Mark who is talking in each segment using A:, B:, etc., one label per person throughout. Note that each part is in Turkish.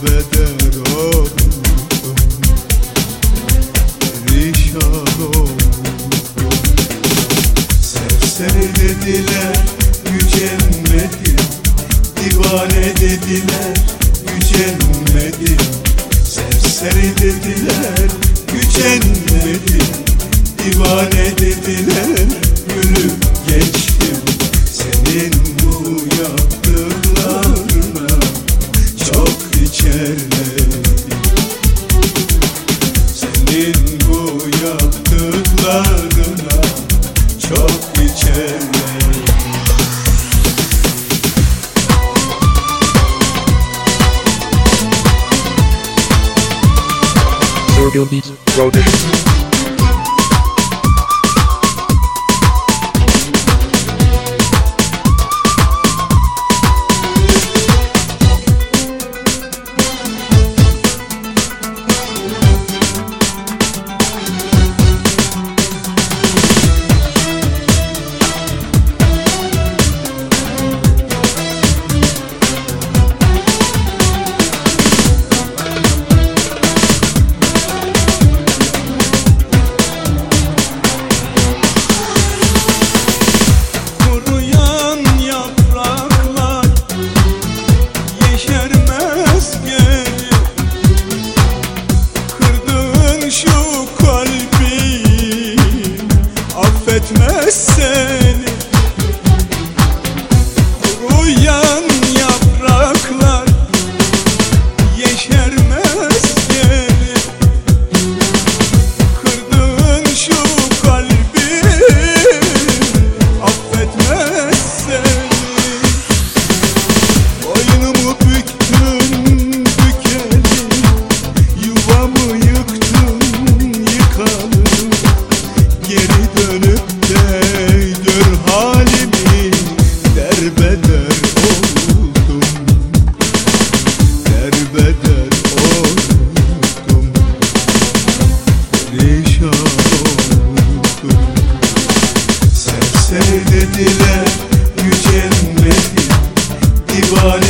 A: kaybeder oldum. Perişan oldum. Serseri dediler gücenmedim Divane dediler gücenmedim Serseri dediler gücenmedim Divane dediler yürüp geçtim. Senin Senin bu yaptıklarına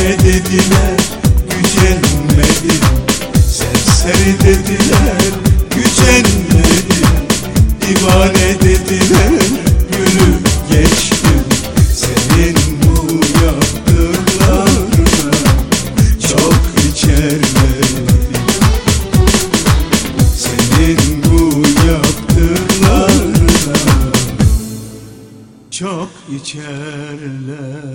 A: Divane dediler gücenmedim. Serseri dediler gücenmedim. Divane dediler gülüp geçtim. Senin bu yaptıklarına çok içerledim Senin bu yaptıklarına çok içerledim